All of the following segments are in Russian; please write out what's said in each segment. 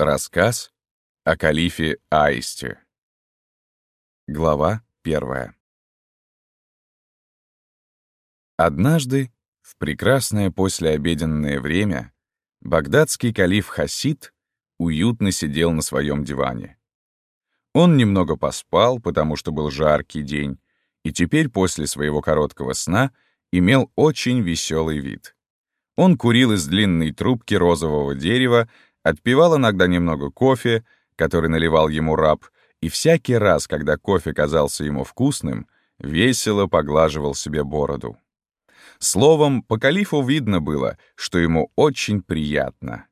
Рассказ о калифе Аисте. Глава первая. Однажды, в прекрасное послеобеденное время, багдадский калиф Хасид уютно сидел на своем диване. Он немного поспал, потому что был жаркий день, и теперь после своего короткого сна имел очень веселый вид. Он курил из длинной трубки розового дерева, отпивал иногда немного кофе, который наливал ему раб, и всякий раз, когда кофе казался ему вкусным, весело поглаживал себе бороду. Словом, по калифу видно было, что ему очень приятно.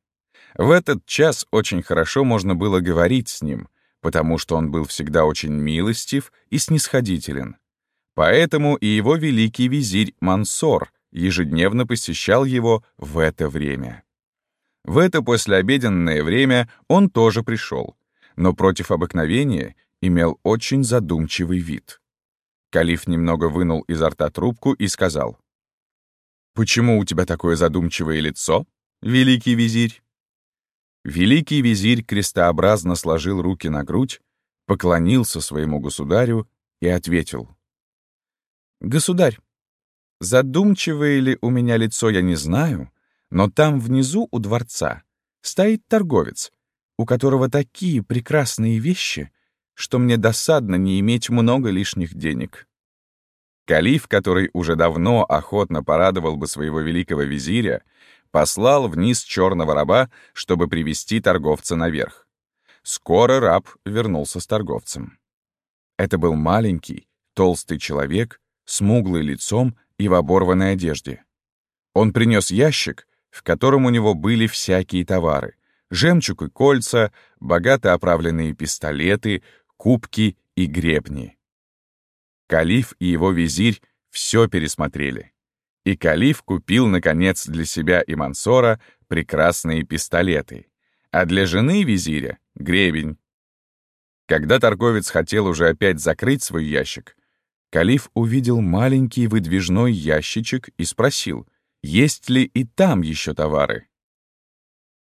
В этот час очень хорошо можно было говорить с ним, потому что он был всегда очень милостив и снисходителен. Поэтому и его великий визирь Мансор ежедневно посещал его в это время. В это послеобеденное время он тоже пришел, но против обыкновения имел очень задумчивый вид. Калиф немного вынул изо рта трубку и сказал, «Почему у тебя такое задумчивое лицо, великий визирь?» Великий визирь крестообразно сложил руки на грудь, поклонился своему государю и ответил. «Государь, задумчивое ли у меня лицо, я не знаю, но там внизу у дворца стоит торговец, у которого такие прекрасные вещи, что мне досадно не иметь много лишних денег. Калиф, который уже давно охотно порадовал бы своего великого визиря, послал вниз черного раба, чтобы привести торговца наверх. Скоро раб вернулся с торговцем. Это был маленький, толстый человек, смуглый лицом и в оборванной одежде. Он принес ящик, в котором у него были всякие товары — жемчуг и кольца, богато оправленные пистолеты, кубки и гребни. Калиф и его визирь все пересмотрели. И Калиф купил, наконец, для себя и Мансора прекрасные пистолеты, а для жены визиря — гребень. Когда торговец хотел уже опять закрыть свой ящик, Калиф увидел маленький выдвижной ящичек и спросил — есть ли и там еще товары.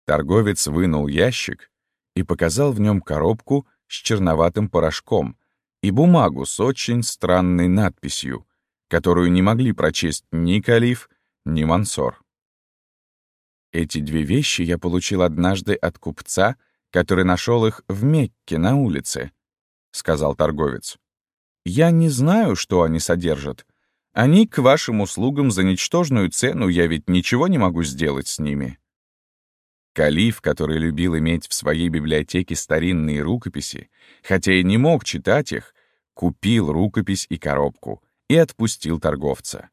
Торговец вынул ящик и показал в нем коробку с черноватым порошком и бумагу с очень странной надписью, которую не могли прочесть ни Калиф, ни Мансор. Эти две вещи я получил однажды от купца, который нашел их в Мекке на улице, — сказал торговец. Я не знаю, что они содержат, они к вашим услугам за ничтожную цену, я ведь ничего не могу сделать с ними». Калиф, который любил иметь в своей библиотеке старинные рукописи, хотя и не мог читать их, купил рукопись и коробку и отпустил торговца.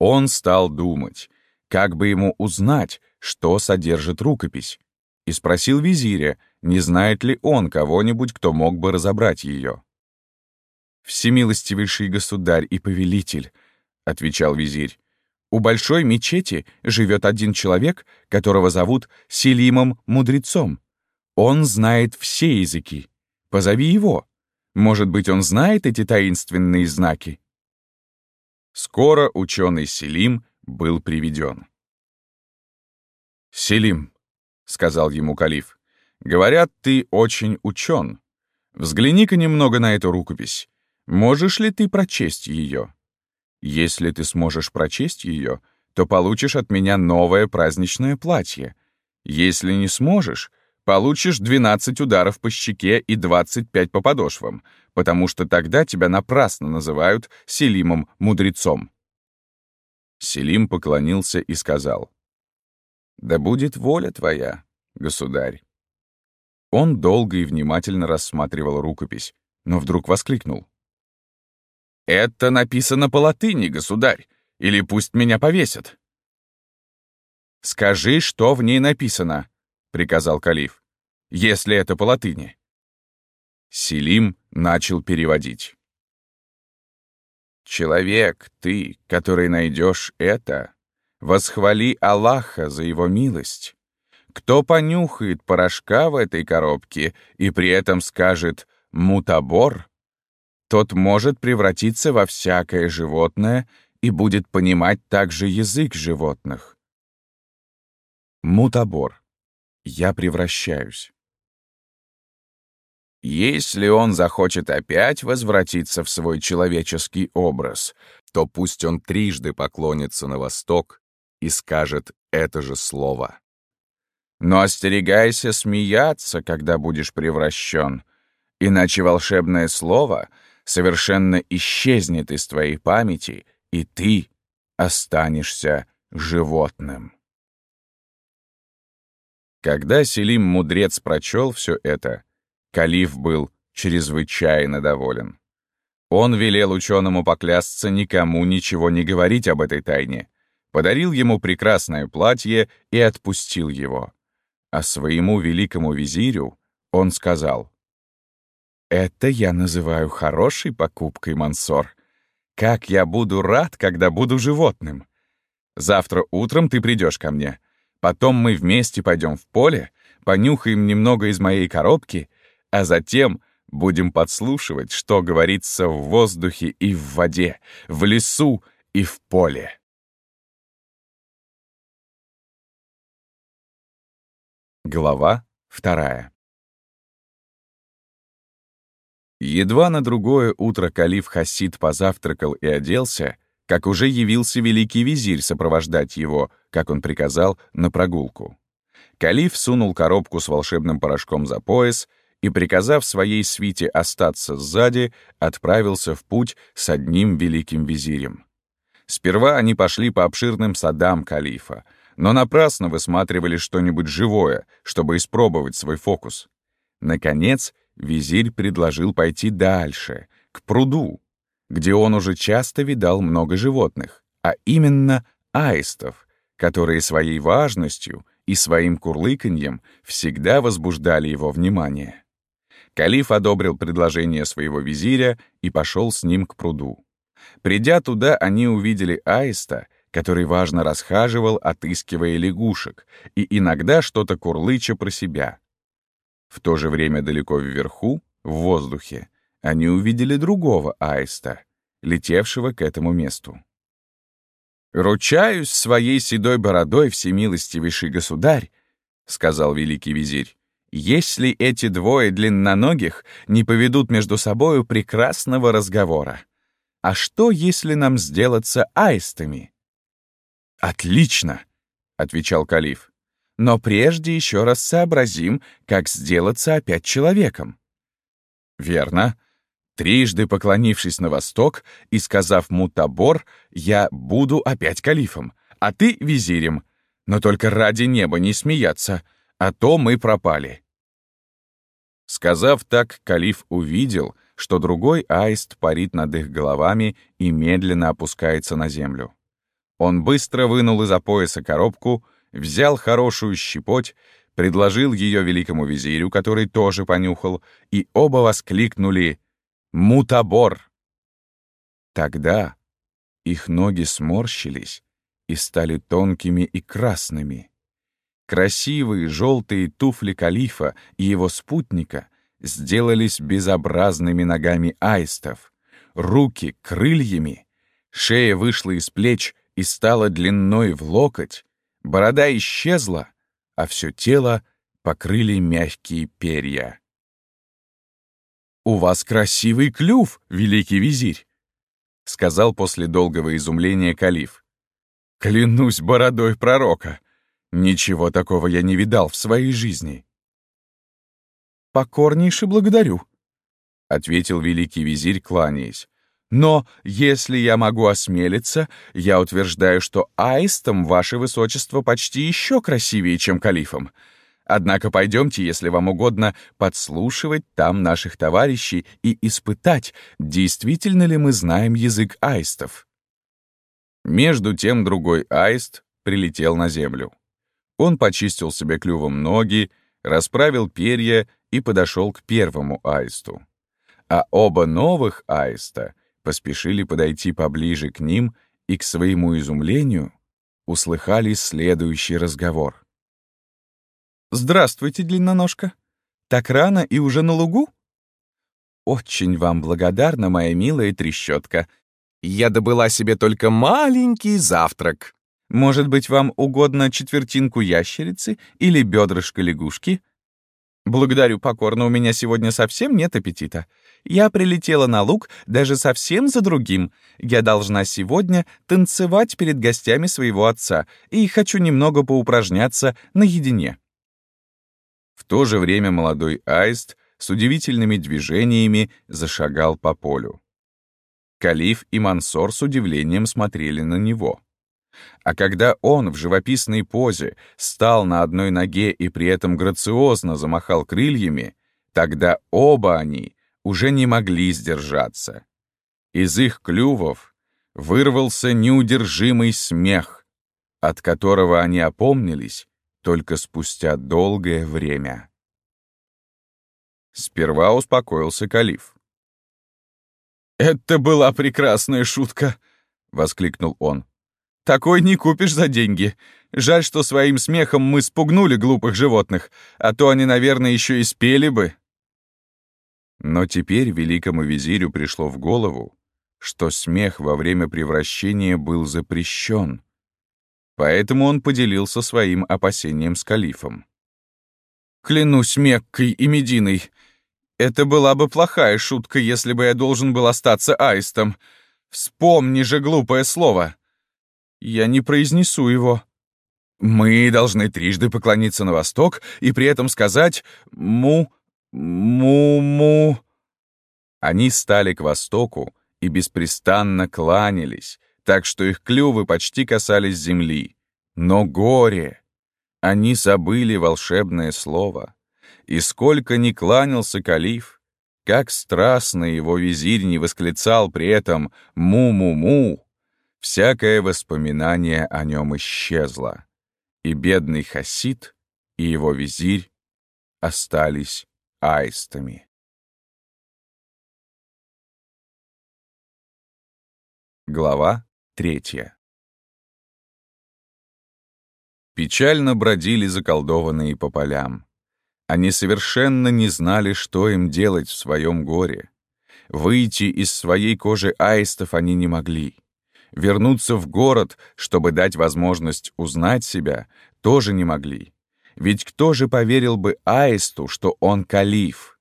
Он стал думать, как бы ему узнать, что содержит рукопись, и спросил визиря, не знает ли он кого-нибудь, кто мог бы разобрать ее. «Всемилостивейший государь и повелитель», — отвечал визирь, «у большой мечети живет один человек, которого зовут Селимом Мудрецом. Он знает все языки. Позови его. Может быть, он знает эти таинственные знаки?» Скоро ученый Селим был приведен. «Селим», — сказал ему калиф, — «говорят, ты очень учен. Взгляни-ка немного на эту рукопись. Можешь ли ты прочесть ее? Если ты сможешь прочесть ее, то получишь от меня новое праздничное платье. Если не сможешь, получишь 12 ударов по щеке и 25 по подошвам, потому что тогда тебя напрасно называют Селимом-мудрецом». Селим поклонился и сказал, «Да будет воля твоя, государь». Он долго и внимательно рассматривал рукопись, но вдруг воскликнул. «Это написано по латыни, государь, или пусть меня повесят». «Скажи, что в ней написано», — приказал калиф, — «если это по латыни». Селим начал переводить. «Человек, ты, который найдешь это, восхвали Аллаха за его милость. Кто понюхает порошка в этой коробке и при этом скажет «мутабор», тот может превратиться во всякое животное и будет понимать также язык животных. Мутабор. я превращаюсь. Если он захочет опять возвратиться в свой человеческий образ, то пусть он трижды поклонится на восток и скажет это же слово. Но остерегайся смеяться, когда будешь превращен, иначе волшебное слово совершенно исчезнет из твоей памяти, и ты останешься животным. Когда Селим Мудрец прочел все это, Калиф был чрезвычайно доволен. Он велел ученому поклясться никому ничего не говорить об этой тайне, подарил ему прекрасное платье и отпустил его. А своему великому визирю он сказал, «Это я называю хорошей покупкой, Мансор. Как я буду рад, когда буду животным. Завтра утром ты придешь ко мне. Потом мы вместе пойдем в поле, понюхаем немного из моей коробки — а затем будем подслушивать, что говорится в воздухе и в воде, в лесу и в поле. Глава вторая Едва на другое утро калиф Хасид позавтракал и оделся, как уже явился великий визирь сопровождать его, как он приказал, на прогулку. Калиф сунул коробку с волшебным порошком за пояс — и, приказав своей свите остаться сзади, отправился в путь с одним великим визирем. Сперва они пошли по обширным садам калифа, но напрасно высматривали что-нибудь живое, чтобы испробовать свой фокус. Наконец, визирь предложил пойти дальше, к пруду, где он уже часто видал много животных, а именно аистов, которые своей важностью и своим курлыканьем всегда возбуждали его внимание. Калиф одобрил предложение своего визиря и пошел с ним к пруду. Придя туда, они увидели аиста, который важно расхаживал, отыскивая лягушек, и иногда что-то курлыча про себя. В то же время далеко вверху, в воздухе, они увидели другого аиста, летевшего к этому месту. «Ручаюсь своей седой бородой, всемилостивейший государь», — сказал великий визирь, если эти двое длинноногих не поведут между собою прекрасного разговора. А что, если нам сделаться аистами? «Отлично!» — отвечал Калиф. «Но прежде еще раз сообразим, как сделаться опять человеком». «Верно. Трижды поклонившись на восток и сказав мутабор, я буду опять калифом, а ты — визирем. Но только ради неба не смеяться — а то мы пропали». Сказав так, Калиф увидел, что другой аист парит над их головами и медленно опускается на землю. Он быстро вынул из-за пояса коробку, взял хорошую щепоть, предложил ее великому визирю, который тоже понюхал, и оба воскликнули «Мутабор!». Тогда их ноги сморщились и стали тонкими и красными. Красивые желтые туфли калифа и его спутника сделались безобразными ногами аистов, руки — крыльями, шея вышла из плеч и стала длиной в локоть, борода исчезла, а все тело покрыли мягкие перья. «У вас красивый клюв, великий визирь!» — сказал после долгого изумления калиф. «Клянусь бородой пророка!» Ничего такого я не видал в своей жизни. «Покорнейше благодарю», — ответил великий визирь, кланяясь. «Но, если я могу осмелиться, я утверждаю, что аистом ваше высочество почти еще красивее, чем калифом. Однако пойдемте, если вам угодно, подслушивать там наших товарищей и испытать, действительно ли мы знаем язык аистов». Между тем другой аист прилетел на землю. Он почистил себе клювом ноги, расправил перья и подошел к первому аисту. А оба новых аиста поспешили подойти поближе к ним и, к своему изумлению, услыхали следующий разговор. «Здравствуйте, длинноножка. Так рано и уже на лугу?» «Очень вам благодарна, моя милая трещотка. Я добыла себе только маленький завтрак. Может быть, вам угодно четвертинку ящерицы или бедрышко лягушки? Благодарю покорно, у меня сегодня совсем нет аппетита. Я прилетела на луг даже совсем за другим. Я должна сегодня танцевать перед гостями своего отца и хочу немного поупражняться наедине. В то же время молодой аист с удивительными движениями зашагал по полю. Калиф и Мансор с удивлением смотрели на него. А когда он в живописной позе стал на одной ноге и при этом грациозно замахал крыльями, тогда оба они уже не могли сдержаться. Из их клювов вырвался неудержимый смех, от которого они опомнились только спустя долгое время. Сперва успокоился Калиф. «Это была прекрасная шутка!» — воскликнул он. «Такой не купишь за деньги. Жаль, что своим смехом мы спугнули глупых животных, а то они, наверное, еще и спели бы». Но теперь великому визирю пришло в голову, что смех во время превращения был запрещен. Поэтому он поделился своим опасением с калифом. «Клянусь Меккой и Мединой, это была бы плохая шутка, если бы я должен был остаться аистом. Вспомни же глупое слово. Я не произнесу его. Мы должны трижды поклониться на восток и при этом сказать «му», «му-му». Они стали к востоку и беспрестанно кланялись, так что их клювы почти касались земли. Но горе! Они забыли волшебное слово. И сколько ни кланялся калиф, как страстно его визирь не восклицал при этом «му-му-му», всякое воспоминание о нем исчезло, и бедный Хасид и его визирь остались аистами. Глава третья Печально бродили заколдованные по полям. Они совершенно не знали, что им делать в своем горе. Выйти из своей кожи аистов они не могли. Вернуться в город, чтобы дать возможность узнать себя, тоже не могли. Ведь кто же поверил бы аисту, что он калиф?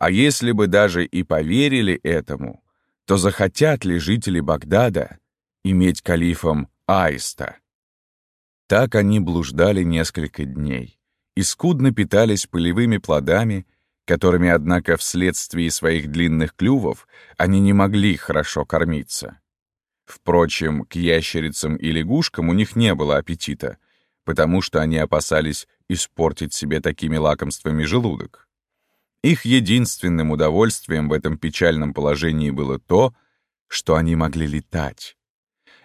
А если бы даже и поверили этому, то захотят ли жители Багдада иметь калифом аиста? Так они блуждали несколько дней и скудно питались пылевыми плодами, которыми, однако, вследствие своих длинных клювов они не могли хорошо кормиться. Впрочем, к ящерицам и лягушкам у них не было аппетита, потому что они опасались испортить себе такими лакомствами желудок. Их единственным удовольствием в этом печальном положении было то, что они могли летать.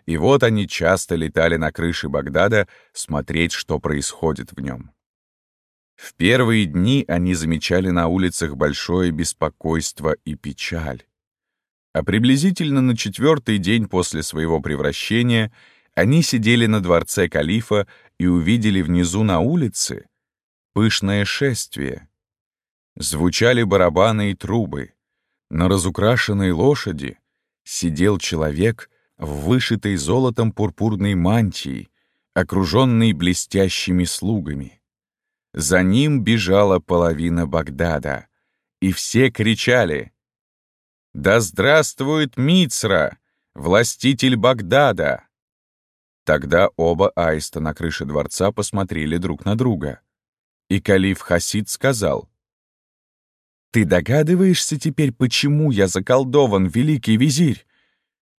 И вот они часто летали на крыше Багдада смотреть, что происходит в нем. В первые дни они замечали на улицах большое беспокойство и печаль. А приблизительно на четвертый день после своего превращения они сидели на дворце калифа и увидели внизу на улице пышное шествие. Звучали барабаны и трубы. На разукрашенной лошади сидел человек в вышитой золотом пурпурной мантии, окруженный блестящими слугами. За ним бежала половина Багдада, и все кричали «Да здравствует Мицра, властитель Багдада!» Тогда оба аиста на крыше дворца посмотрели друг на друга. И калиф Хасид сказал, «Ты догадываешься теперь, почему я заколдован, великий визирь?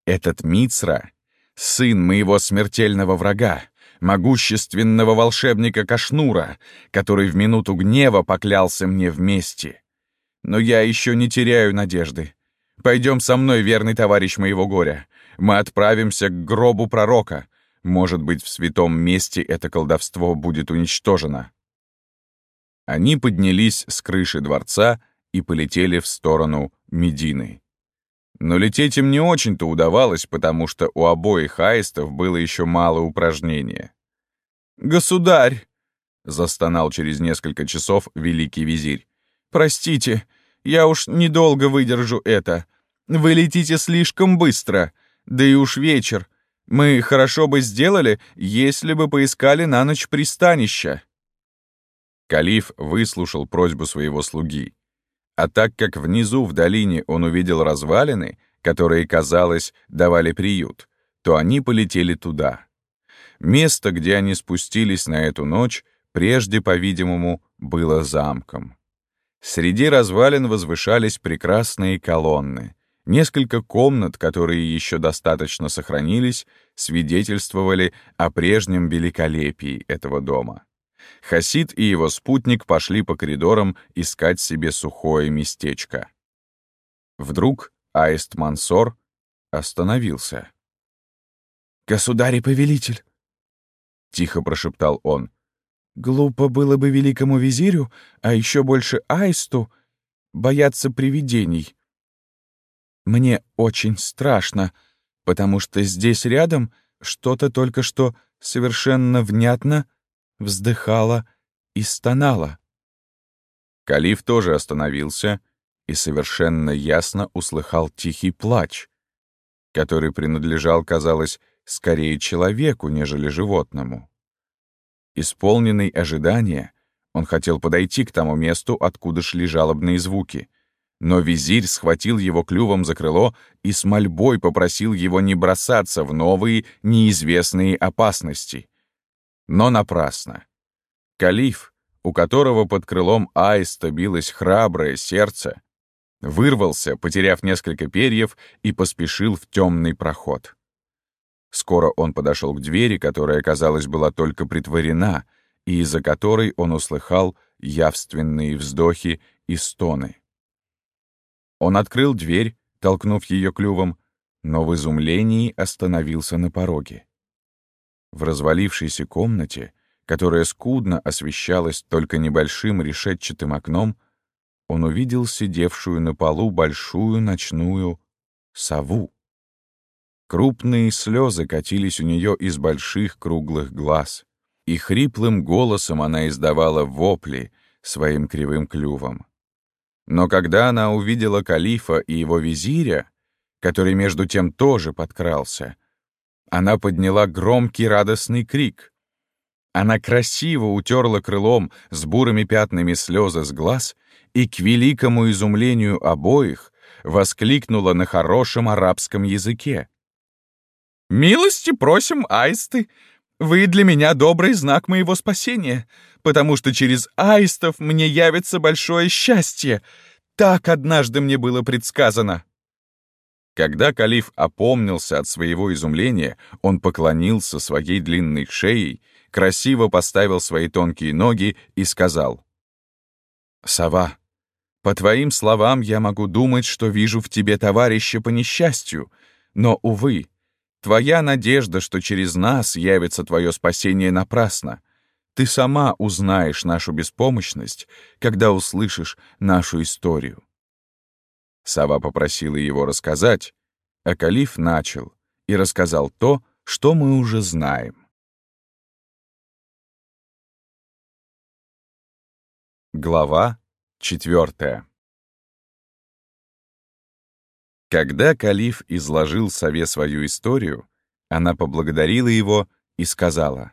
Этот Мицра — сын моего смертельного врага, могущественного волшебника Кашнура, который в минуту гнева поклялся мне вместе. Но я еще не теряю надежды. Пойдем со мной, верный товарищ моего горя. Мы отправимся к гробу пророка. Может быть, в святом месте это колдовство будет уничтожено. Они поднялись с крыши дворца и полетели в сторону Медины. Но лететь им не очень-то удавалось, потому что у обоих аистов было еще мало упражнения. «Государь!» — застонал через несколько часов великий визирь. «Простите, я уж недолго выдержу это. Вы летите слишком быстро, да и уж вечер. Мы хорошо бы сделали, если бы поискали на ночь пристанища». Калиф выслушал просьбу своего слуги. А так как внизу в долине он увидел развалины, которые, казалось, давали приют, то они полетели туда. Место, где они спустились на эту ночь, прежде, по-видимому, было замком. Среди развалин возвышались прекрасные колонны. Несколько комнат, которые еще достаточно сохранились, свидетельствовали о прежнем великолепии этого дома. Хасид и его спутник пошли по коридорам искать себе сухое местечко. Вдруг Аист Мансор остановился. «Государь и повелитель!» — тихо прошептал он. «Глупо было бы великому визирю, а еще больше Аисту, бояться привидений. Мне очень страшно, потому что здесь рядом что-то только что совершенно внятно вздыхало и стонало». Калиф тоже остановился и совершенно ясно услыхал тихий плач, который принадлежал, казалось, скорее человеку, нежели животному. Исполненный ожидания, он хотел подойти к тому месту, откуда шли жалобные звуки, но визирь схватил его клювом за крыло и с мольбой попросил его не бросаться в новые, неизвестные опасности. Но напрасно. Калиф, у которого под крылом аиста билось храброе сердце, вырвался, потеряв несколько перьев, и поспешил в темный проход. Скоро он подошел к двери, которая, казалось, была только притворена, и из-за которой он услыхал явственные вздохи и стоны. Он открыл дверь, толкнув ее клювом, но в изумлении остановился на пороге. В развалившейся комнате, которая скудно освещалась только небольшим решетчатым окном, он увидел сидевшую на полу большую ночную сову. Крупные слезы катились у нее из больших круглых глаз, и хриплым голосом она издавала вопли своим кривым клювом. Но когда она увидела калифа и его визиря, который между тем тоже подкрался, она подняла громкий радостный крик. Она красиво утерла крылом с бурыми пятнами слезы с глаз и, к великому изумлению обоих, воскликнула на хорошем арабском языке. «Милости просим, аисты! Вы для меня добрый знак моего спасения, потому что через аистов мне явится большое счастье. Так однажды мне было предсказано». Когда калиф опомнился от своего изумления, он поклонился своей длинной шеей, красиво поставил свои тонкие ноги и сказал. «Сова, по твоим словам я могу думать, что вижу в тебе товарища по несчастью, но, увы, Твоя надежда, что через нас явится твое спасение напрасно. Ты сама узнаешь нашу беспомощность, когда услышишь нашу историю. Сава попросила его рассказать, а Калиф начал и рассказал то, что мы уже знаем. Глава четвертая. Когда Калиф изложил Сове свою историю, она поблагодарила его и сказала,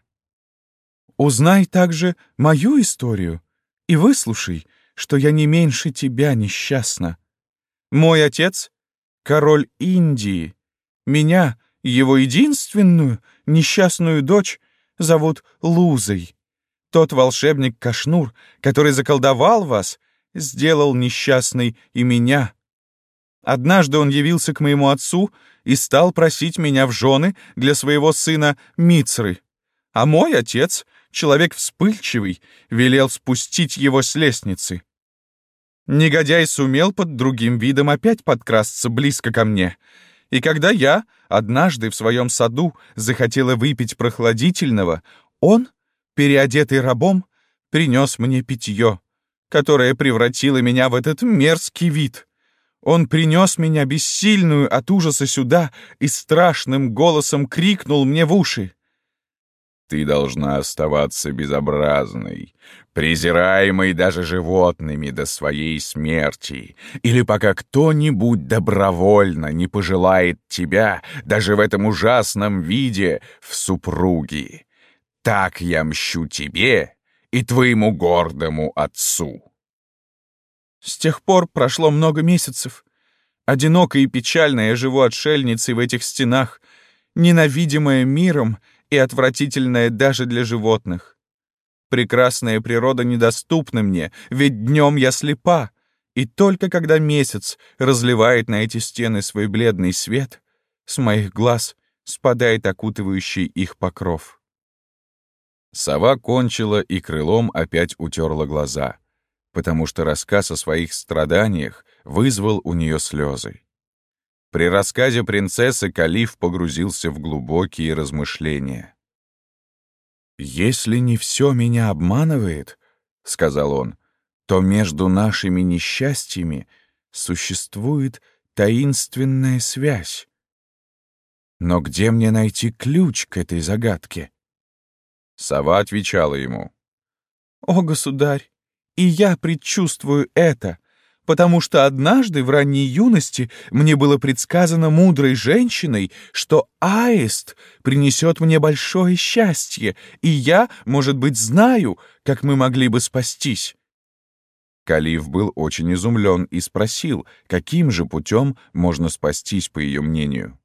«Узнай также мою историю и выслушай, что я не меньше тебя несчастна. Мой отец — король Индии. Меня, его единственную несчастную дочь, зовут Лузой. Тот волшебник Кашнур, который заколдовал вас, сделал несчастной и меня, Однажды он явился к моему отцу и стал просить меня в жены для своего сына Мицры. А мой отец, человек вспыльчивый, велел спустить его с лестницы. Негодяй сумел под другим видом опять подкрасться близко ко мне. И когда я однажды в своем саду захотела выпить прохладительного, он, переодетый рабом, принес мне питье, которое превратило меня в этот мерзкий вид — он принес меня бессильную от ужаса сюда и страшным голосом крикнул мне в уши. Ты должна оставаться безобразной, презираемой даже животными до своей смерти, или пока кто-нибудь добровольно не пожелает тебя даже в этом ужасном виде в супруги. Так я мщу тебе и твоему гордому отцу. С тех пор прошло много месяцев. Одинокой и печальной я живу отшельницей в этих стенах, ненавидимая миром — и отвратительное даже для животных. Прекрасная природа недоступна мне, ведь днем я слепа, и только когда месяц разливает на эти стены свой бледный свет, с моих глаз спадает окутывающий их покров. Сова кончила и крылом опять утерла глаза, потому что рассказ о своих страданиях вызвал у нее слезы. При рассказе принцессы Калиф погрузился в глубокие размышления. «Если не все меня обманывает, — сказал он, — то между нашими несчастьями существует таинственная связь. Но где мне найти ключ к этой загадке?» Сова отвечала ему. «О, государь, и я предчувствую это, потому что однажды в ранней юности мне было предсказано мудрой женщиной, что аист принесет мне большое счастье, и я, может быть, знаю, как мы могли бы спастись. Калиф был очень изумлен и спросил, каким же путем можно спастись, по ее мнению.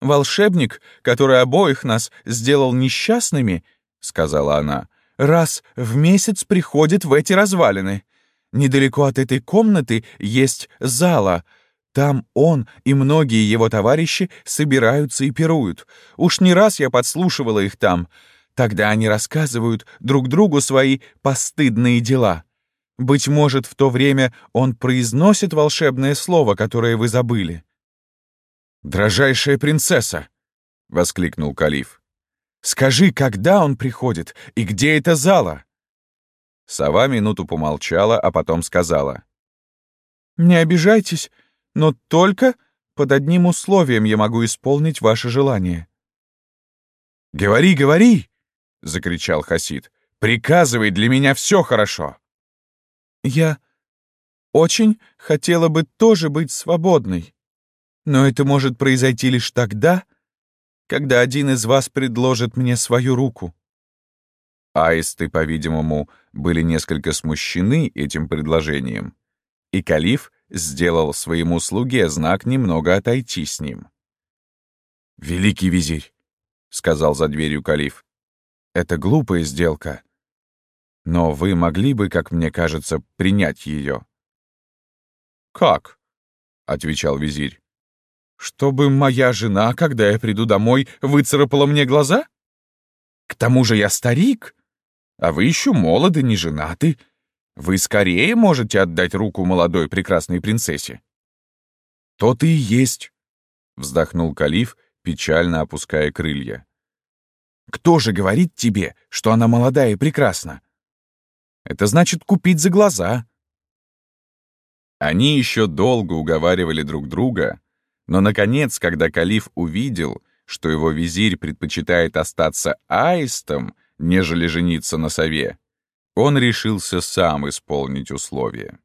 «Волшебник, который обоих нас сделал несчастными, — сказала она, — раз в месяц приходит в эти развалины. Недалеко от этой комнаты есть зала. Там он и многие его товарищи собираются и пируют. Уж не раз я подслушивала их там. Тогда они рассказывают друг другу свои постыдные дела. Быть может, в то время он произносит волшебное слово, которое вы забыли. «Дрожайшая принцесса!» — воскликнул Калиф. «Скажи, когда он приходит и где эта зала?» Сова минуту помолчала, а потом сказала. «Не обижайтесь, но только под одним условием я могу исполнить ваше желание». «Говори, говори!» — закричал Хасид. «Приказывай, для меня все хорошо!» «Я очень хотела бы тоже быть свободной, но это может произойти лишь тогда, когда один из вас предложит мне свою руку». Аисты, по-видимому, были несколько смущены этим предложением, и Калиф сделал своему слуге знак немного отойти с ним. «Великий визирь», — сказал за дверью Калиф, — «это глупая сделка, но вы могли бы, как мне кажется, принять ее». «Как?» — отвечал визирь. «Чтобы моя жена, когда я приду домой, выцарапала мне глаза? К тому же я старик, а вы еще молоды, не женаты. Вы скорее можете отдать руку молодой прекрасной принцессе». «То ты и есть», — вздохнул Калиф, печально опуская крылья. «Кто же говорит тебе, что она молодая и прекрасна? Это значит купить за глаза». Они еще долго уговаривали друг друга, но, наконец, когда Калиф увидел, что его визирь предпочитает остаться аистом, нежели жениться на сове, он решился сам исполнить условия.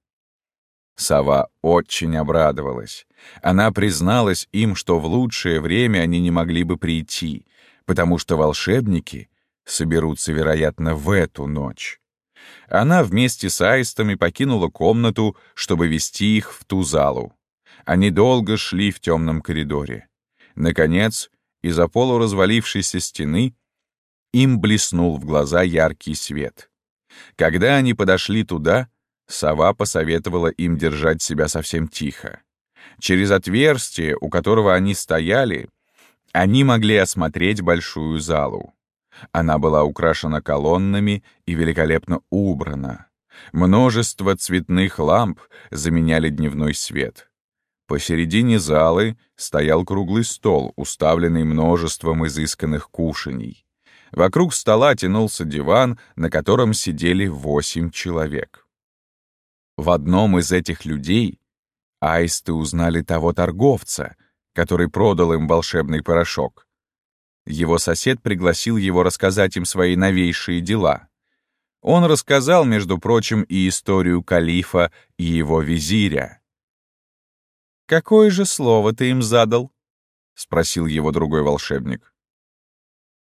Сова очень обрадовалась. Она призналась им, что в лучшее время они не могли бы прийти, потому что волшебники соберутся, вероятно, в эту ночь. Она вместе с аистами покинула комнату, чтобы вести их в ту залу. Они долго шли в темном коридоре. Наконец, из-за полуразвалившейся стены им блеснул в глаза яркий свет. Когда они подошли туда, сова посоветовала им держать себя совсем тихо. Через отверстие, у которого они стояли, они могли осмотреть большую залу. Она была украшена колоннами и великолепно убрана. Множество цветных ламп заменяли дневной свет. Посередине залы стоял круглый стол, уставленный множеством изысканных кушаний. Вокруг стола тянулся диван, на котором сидели восемь человек. В одном из этих людей аисты узнали того торговца, который продал им волшебный порошок. Его сосед пригласил его рассказать им свои новейшие дела. Он рассказал, между прочим, и историю калифа и его визиря. «Какое же слово ты им задал?» — спросил его другой волшебник.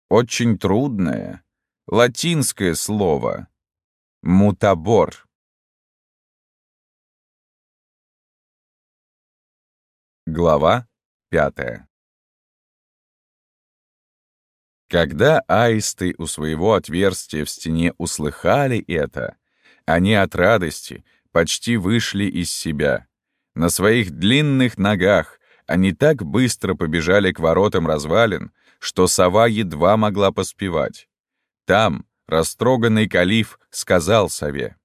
«Очень трудное, латинское слово. Мутабор». Глава пятая Когда аисты у своего отверстия в стене услыхали это, они от радости почти вышли из себя. На своих длинных ногах они так быстро побежали к воротам развалин, что сова едва могла поспевать. Там растроганный калиф сказал сове.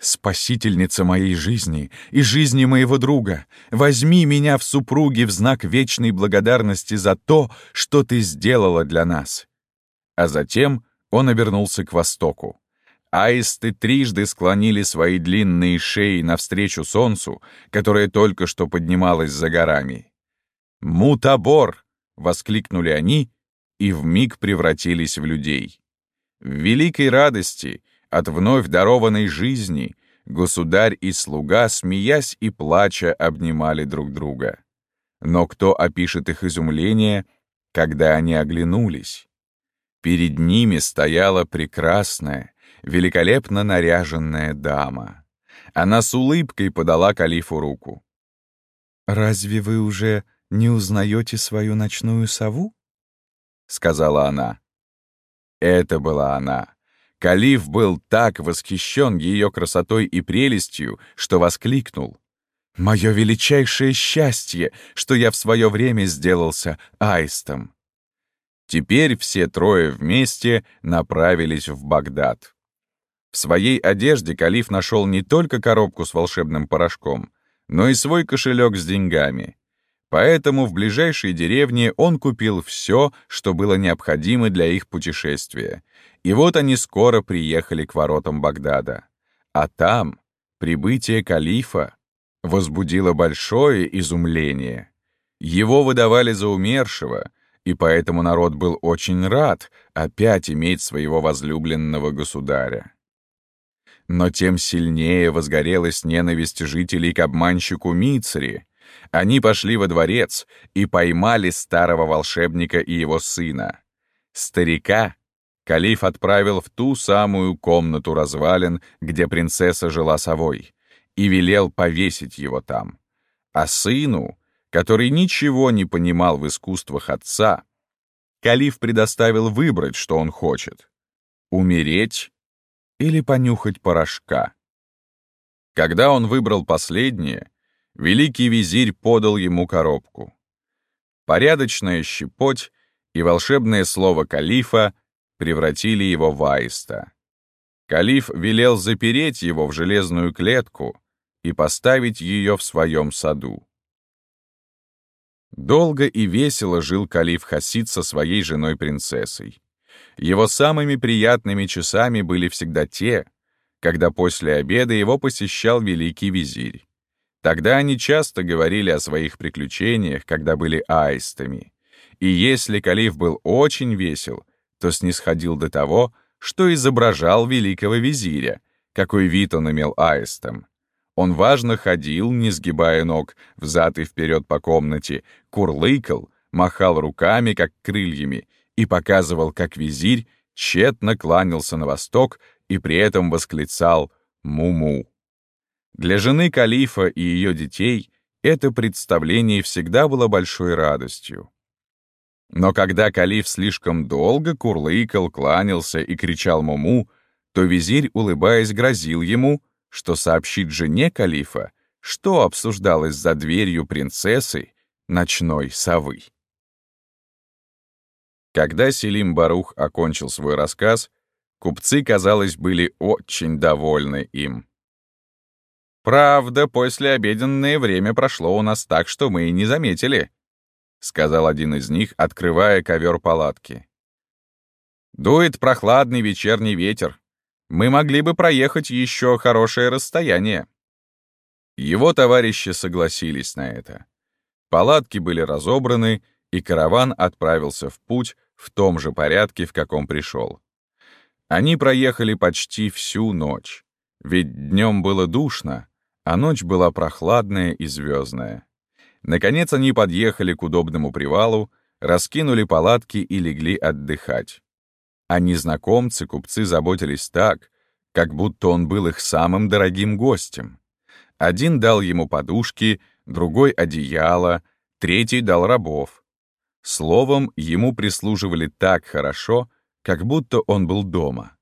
«Спасительница моей жизни и жизни моего друга, возьми меня в супруги в знак вечной благодарности за то, что ты сделала для нас». А затем он обернулся к востоку. Аисты трижды склонили свои длинные шеи навстречу солнцу, которое только что поднималось за горами. «Мутабор!» — воскликнули они и вмиг превратились в людей. В великой радости — от вновь дарованной жизни государь и слуга, смеясь и плача, обнимали друг друга. Но кто опишет их изумление, когда они оглянулись? Перед ними стояла прекрасная, великолепно наряженная дама. Она с улыбкой подала калифу руку. «Разве вы уже не узнаете свою ночную сову?» — сказала она. Это была она. Калиф был так восхищен ее красотой и прелестью, что воскликнул. «Мое величайшее счастье, что я в свое время сделался аистом!» Теперь все трое вместе направились в Багдад. В своей одежде Калиф нашел не только коробку с волшебным порошком, но и свой кошелек с деньгами. Поэтому в ближайшей деревне он купил все, что было необходимо для их путешествия, и вот они скоро приехали к воротам Багдада. А там прибытие калифа возбудило большое изумление. Его выдавали за умершего, и поэтому народ был очень рад опять иметь своего возлюбленного государя. Но тем сильнее возгорелась ненависть жителей к обманщику Мицари. Они пошли во дворец и поймали старого волшебника и его сына. Старика Калиф отправил в ту самую комнату развалин, где принцесса жила совой, и велел повесить его там. А сыну, который ничего не понимал в искусствах отца, Калиф предоставил выбрать, что он хочет — умереть или понюхать порошка. Когда он выбрал последнее, великий визирь подал ему коробку. Порядочная щепоть и волшебное слово калифа — превратили его в аиста. Калиф велел запереть его в железную клетку и поставить ее в своем саду. Долго и весело жил Калиф Хасид со своей женой-принцессой. Его самыми приятными часами были всегда те, когда после обеда его посещал великий визирь. Тогда они часто говорили о своих приключениях, когда были аистами. И если Калиф был очень весел, то снисходил до того, что изображал великого визиря, какой вид он имел аистом. Он важно ходил, не сгибая ног, взад и вперед по комнате, курлыкал, махал руками, как крыльями, и показывал, как визирь тщетно кланялся на восток и при этом восклицал «му-му». Для жены калифа и ее детей это представление всегда было большой радостью. Но когда калиф слишком долго курлыкал, кланялся и кричал Муму, то визирь, улыбаясь, грозил ему, что сообщит жене калифа, что обсуждалось за дверью принцессы ночной совы. Когда Селим Барух окончил свой рассказ, купцы, казалось, были очень довольны им. «Правда, послеобеденное время прошло у нас так, что мы и не заметили», — сказал один из них, открывая ковер палатки. «Дует прохладный вечерний ветер. Мы могли бы проехать еще хорошее расстояние». Его товарищи согласились на это. Палатки были разобраны, и караван отправился в путь в том же порядке, в каком пришел. Они проехали почти всю ночь, ведь днем было душно, а ночь была прохладная и звездная. Наконец они подъехали к удобному привалу, раскинули палатки и легли отдыхать. А незнакомцы купцы заботились так, как будто он был их самым дорогим гостем. Один дал ему подушки, другой — одеяло, третий дал рабов. Словом, ему прислуживали так хорошо, как будто он был дома.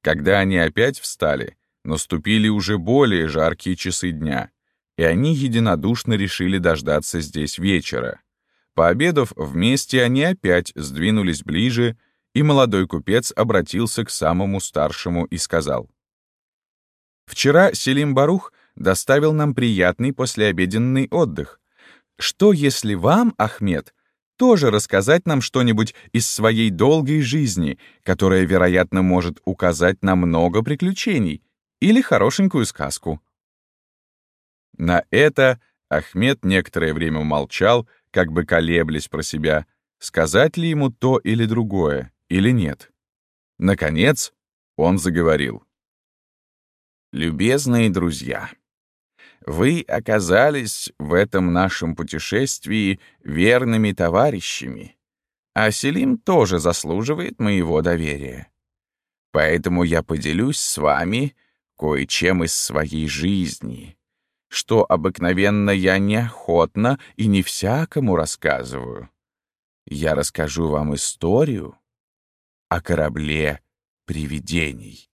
Когда они опять встали, наступили уже более жаркие часы дня, и они единодушно решили дождаться здесь вечера. Пообедав вместе, они опять сдвинулись ближе, и молодой купец обратился к самому старшему и сказал. «Вчера Селим Барух доставил нам приятный послеобеденный отдых. Что, если вам, Ахмед, тоже рассказать нам что-нибудь из своей долгой жизни, которая, вероятно, может указать на много приключений, или хорошенькую сказку?» На это Ахмед некоторое время молчал, как бы колеблясь про себя, сказать ли ему то или другое, или нет. Наконец, он заговорил. «Любезные друзья, вы оказались в этом нашем путешествии верными товарищами, а Селим тоже заслуживает моего доверия. Поэтому я поделюсь с вами кое-чем из своей жизни, что обыкновенно я неохотно и не всякому рассказываю. Я расскажу вам историю о корабле привидений.